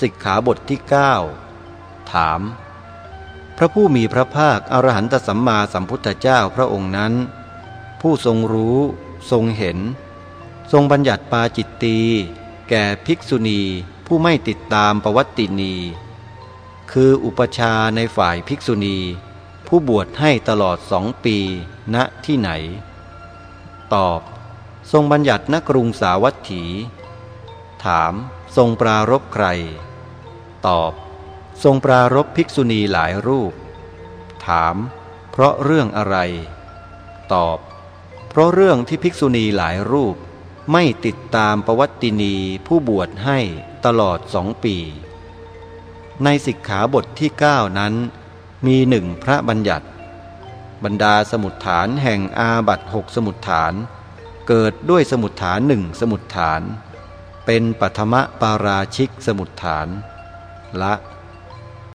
สิกขาบทที่ 9 ถาม พระผู้มีพระภาคอรหันตสัมมาสัมพุทธเจ้าพระองค์นั้น ผู้ทรงรู้ทรงเห็น ทรงบัญญัติปาจิตตี แก่ภิกษุณีผู้ไม่ติดตามประวัตินี คืออุปชาในฝ่ายภิกษุณี ผู้บวชให้ตลอดสองปีณที่ไหน ตอบ ทรงบัญญัติณกรุงสาวัตถี ถาม ทรงปรารบใคร ตอบ ทรงปรารบภิกษุณีหลายรูป ถาม เพราะเรื่องอะไร ตอบ เพราะเรื่องที่ภิกษุณีหลายรูป ไม่ติดตามประวัตินีผู้บวชให้ตลอดสองปี ในสิกขาบทที่ 9 นั้น มีหนึ่งพระบัญญัติ บรรดาสมุดฐานแห่งอาบัตหกสมุดฐานเกิดด้วยสมุดฐานหนึ่งสมุดฐาน เป็นปัทมะปาราชิกสมุดฐาน ละ